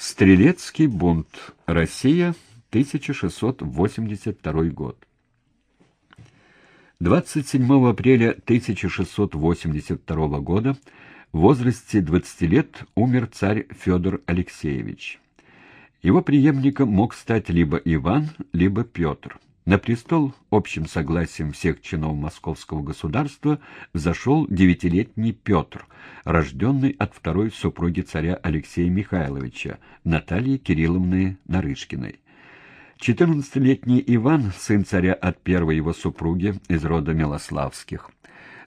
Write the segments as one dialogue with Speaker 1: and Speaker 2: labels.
Speaker 1: Стрелецкий бунт. Россия, 1682 год. 27 апреля 1682 года в возрасте 20 лет умер царь Федор Алексеевич. Его преемником мог стать либо Иван, либо Петр. На престол общим согласием всех чинов московского государства взошел девятилетний Петр, рожденный от второй супруги царя Алексея Михайловича, Натальи Кирилловны Нарышкиной. Четырнадцатилетний Иван, сын царя от первой его супруги из рода Милославских.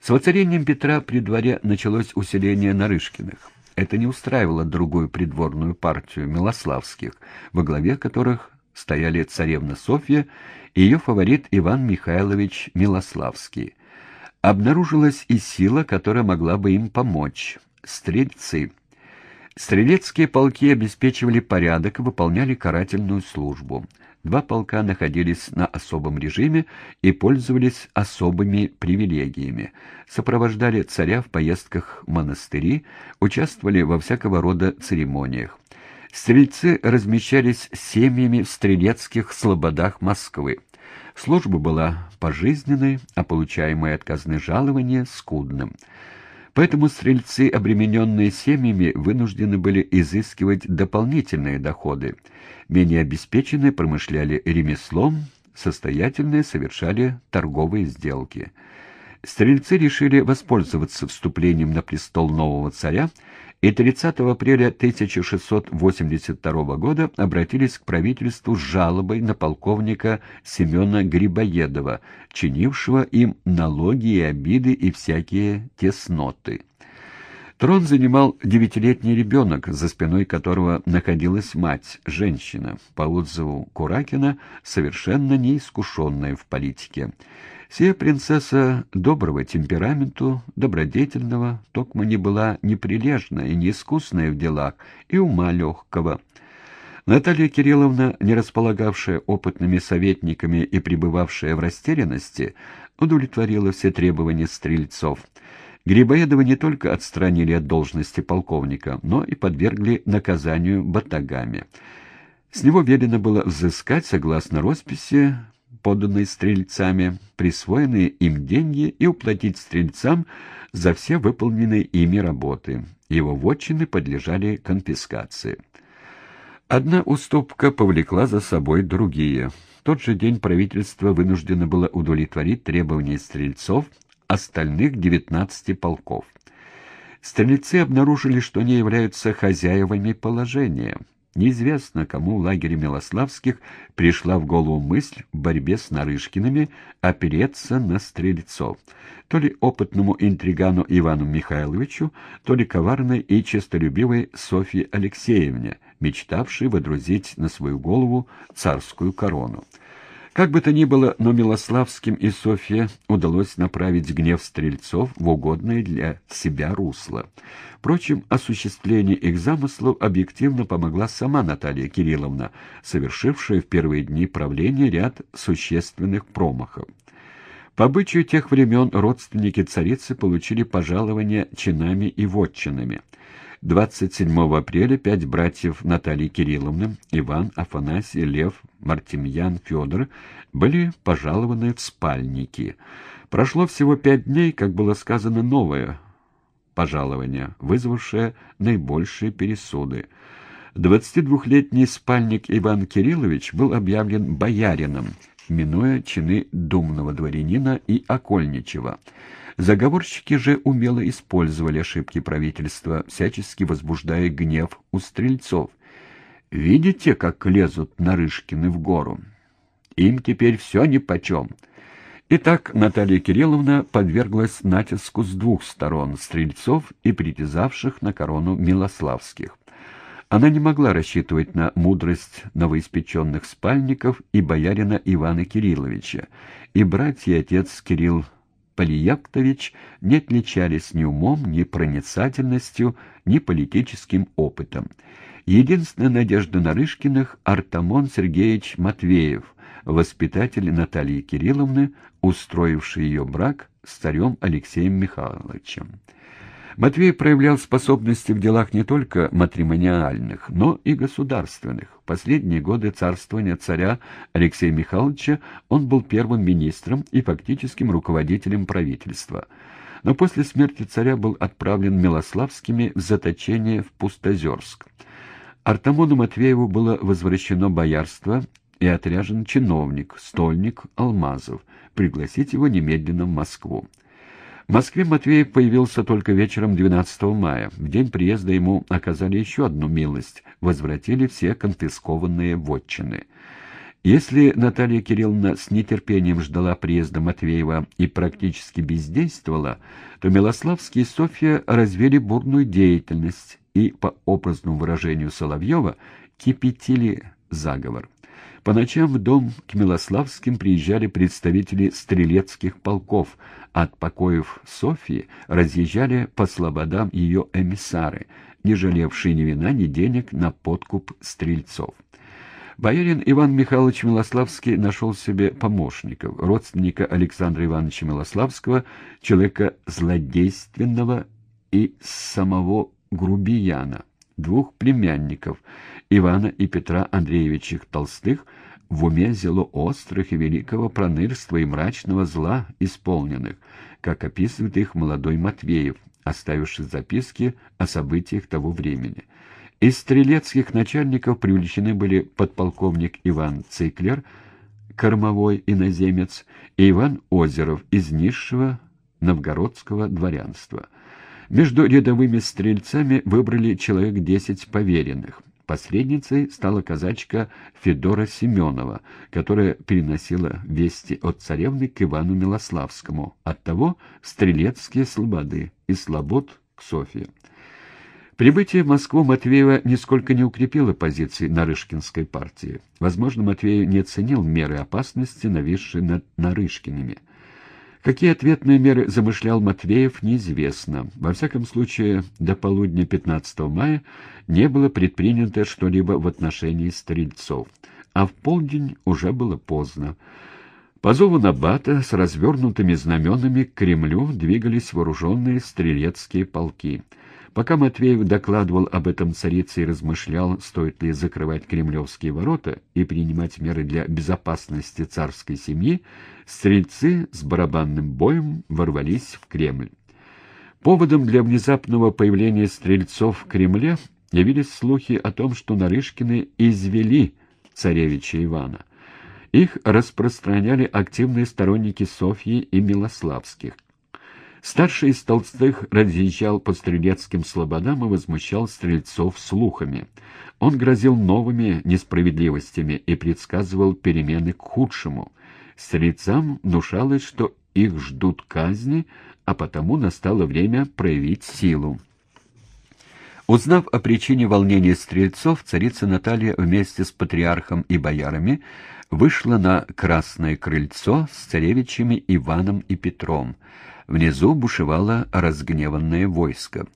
Speaker 1: С воцарением Петра при дворе началось усиление Нарышкиных. Это не устраивало другую придворную партию Милославских, во главе которых стояли царевна Софья и ее фаворит Иван Михайлович Милославский. Обнаружилась и сила, которая могла бы им помочь — стрельцы. Стрелецкие полки обеспечивали порядок и выполняли карательную службу. Два полка находились на особом режиме и пользовались особыми привилегиями. Сопровождали царя в поездках в монастыри, участвовали во всякого рода церемониях. Стрельцы размещались семьями в стрелецких слободах Москвы. Служба была пожизненной, а получаемое от казны жалование — скудным. Поэтому стрельцы, обремененные семьями, вынуждены были изыскивать дополнительные доходы. Менее обеспеченные промышляли ремеслом, состоятельные совершали торговые сделки. Стрельцы решили воспользоваться вступлением на престол нового царя и 30 апреля 1682 года обратились к правительству с жалобой на полковника Семена Грибоедова, чинившего им налоги и обиды и всякие тесноты. Трон занимал девятилетний ребенок, за спиной которого находилась мать, женщина, по отзыву Куракина, совершенно неискушенная в политике. Сия принцесса доброго темпераменту, добродетельного, токмо не была неприлежная и неискусная в делах, и ума легкого. Наталья Кирилловна, не располагавшая опытными советниками и пребывавшая в растерянности, удовлетворила все требования стрельцов. Грибоедова не только отстранили от должности полковника, но и подвергли наказанию батагами. С него велено было взыскать, согласно росписи, поданной стрельцами, присвоенные им деньги и уплатить стрельцам за все выполненные ими работы. Его вотчины подлежали конфискации. Одна уступка повлекла за собой другие. В тот же день правительство вынуждено было удовлетворить требования стрельцов остальных 19 полков. Стрельцы обнаружили, что они являются хозяевами положения — Неизвестно, кому в лагере Милославских пришла в голову мысль в борьбе с Нарышкиными опереться на стрельцов. То ли опытному интригану Ивану Михайловичу, то ли коварной и честолюбивой Софье Алексеевне, мечтавшей водрузить на свою голову царскую корону. Как бы то ни было, но Милославским и Софье удалось направить гнев стрельцов в угодное для себя русло. Впрочем, осуществление их замыслов объективно помогла сама Наталья Кирилловна, совершившая в первые дни правления ряд существенных промахов. По обычаю тех времен родственники царицы получили пожалования чинами и вотчинами. 27 апреля пять братьев Натальи Кирилловны, Иван, Афанасий, Лев, Мартемьян, Федор, были пожалованы в спальники. Прошло всего пять дней, как было сказано новое пожалование, вызвавшее наибольшие пересуды. 22-летний спальник Иван Кириллович был объявлен боярином, минуя чины думного дворянина и окольничего. Заговорщики же умело использовали ошибки правительства, всячески возбуждая гнев у стрельцов. Видите, как лезут Нарышкины в гору? Им теперь все нипочем. Итак, Наталья Кирилловна подверглась натиску с двух сторон — стрельцов и притязавших на корону Милославских. Она не могла рассчитывать на мудрость новоиспеченных спальников и боярина Ивана Кирилловича, и братья и отец Кирилл Полияктович не отличались ни умом, ни проницательностью, ни политическим опытом. Единственная надежда Нарышкиных — Артамон Сергеевич Матвеев, воспитатель Натальи Кирилловны, устроивший ее брак с царем Алексеем Михайловичем. Матвей проявлял способности в делах не только матримониальных, но и государственных. В последние годы царствования царя Алексея Михайловича он был первым министром и фактическим руководителем правительства. Но после смерти царя был отправлен Милославскими в заточение в Пустозерск. Артамону Матвееву было возвращено боярство и отряжен чиновник, стольник Алмазов, пригласить его немедленно в Москву. В Москве Матвеев появился только вечером 12 мая. В день приезда ему оказали еще одну милость — возвратили все конфискованные вотчины. Если Наталья Кирилловна с нетерпением ждала приезда Матвеева и практически бездействовала, то Милославский и Софья развели бурную деятельность и, по образному выражению Соловьева, кипятили заговор. По ночам в дом к Милославским приезжали представители стрелецких полков, от покоев Софьи разъезжали по слободам ее эмиссары, не жалевшие ни вина, ни денег на подкуп стрельцов. Боярин Иван Михайлович Милославский нашел себе помощников, родственника Александра Ивановича Милославского, человека злодейственного и самого грубияна, двух племянников — Ивана и Петра Андреевичах Толстых в уме зело острых и великого пронырства и мрачного зла исполненных, как описывает их молодой Матвеев, оставивший записки о событиях того времени. Из стрелецких начальников привлечены были подполковник Иван Циклер, кормовой иноземец, и Иван Озеров из низшего новгородского дворянства. Между рядовыми стрельцами выбрали человек десять поверенных – Посредницей стала казачка Федора Семенова, которая переносила вести от царевны к Ивану Милославскому, оттого стрелецкие слободы и слобод к Софье. Прибытие в Москву Матвеева нисколько не укрепило позиции Нарышкинской партии. Возможно, Матвеев не оценил меры опасности, нависшие над Нарышкиными – Какие ответные меры замышлял Матвеев, неизвестно. Во всяком случае, до полудня 15 мая не было предпринято что-либо в отношении стрельцов, а в полдень уже было поздно. По зову Набата с развернутыми знаменами к Кремлю двигались вооруженные стрелецкие полки — Пока Матвеев докладывал об этом царице и размышлял, стоит ли закрывать кремлевские ворота и принимать меры для безопасности царской семьи, стрельцы с барабанным боем ворвались в Кремль. Поводом для внезапного появления стрельцов в Кремле явились слухи о том, что Нарышкины извели царевича Ивана. Их распространяли активные сторонники Софьи и Милославских. Старший из толстых разъезжал по стрелецким слободам и возмущал стрельцов слухами. Он грозил новыми несправедливостями и предсказывал перемены к худшему. Стрельцам внушалось, что их ждут казни, а потому настало время проявить силу. Узнав о причине волнения стрельцов, царица Наталья вместе с патриархом и боярами вышла на Красное крыльцо с царевичами Иваном и Петром. Внизу бушевало разгневанное войско.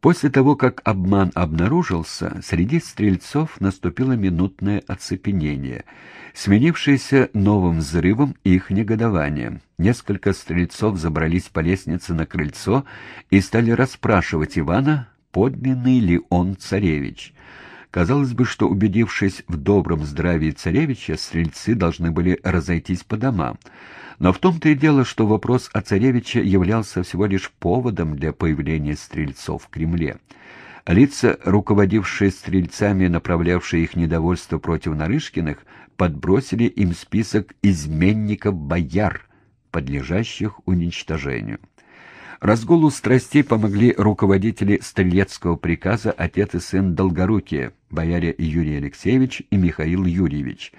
Speaker 1: После того, как обман обнаружился, среди стрельцов наступило минутное оцепенение, сменившееся новым взрывом их негодования. Несколько стрельцов забрались по лестнице на крыльцо и стали расспрашивать Ивана, подлинный ли он царевич. Казалось бы, что, убедившись в добром здравии царевича, стрельцы должны были разойтись по домам. Но в том-то и дело, что вопрос о царевиче являлся всего лишь поводом для появления стрельцов в Кремле. Лица, руководившие стрельцами, направлявшие их недовольство против Нарышкиных, подбросили им список изменников-бояр, подлежащих уничтожению. Разгулу страстей помогли руководители стрелецкого приказа отец и сын Долгорукие, бояре Юрий Алексеевич и Михаил Юрьевич.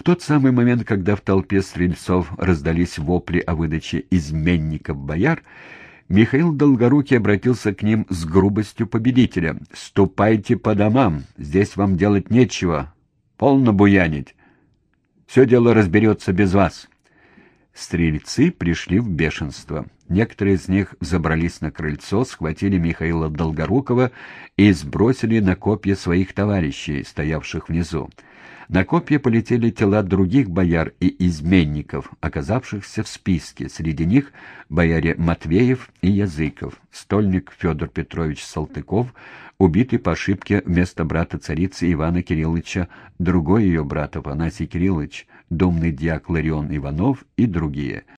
Speaker 1: В тот самый момент, когда в толпе стрельцов раздались вопли о выдаче изменников бояр, Михаил Долгорукий обратился к ним с грубостью победителя. «Ступайте по домам, здесь вам делать нечего, полно буянить. Все дело разберется без вас». Стрельцы пришли в бешенство. Некоторые из них забрались на крыльцо, схватили Михаила Долгорукова и сбросили на копья своих товарищей, стоявших внизу. На копья полетели тела других бояр и изменников, оказавшихся в списке. Среди них бояре Матвеев и Языков, стольник Федор Петрович Салтыков, убитый по ошибке вместо брата царицы Ивана Кирилловича, другой ее брат Афанасий Кириллович, домный дьяк Ларион Иванов и другие –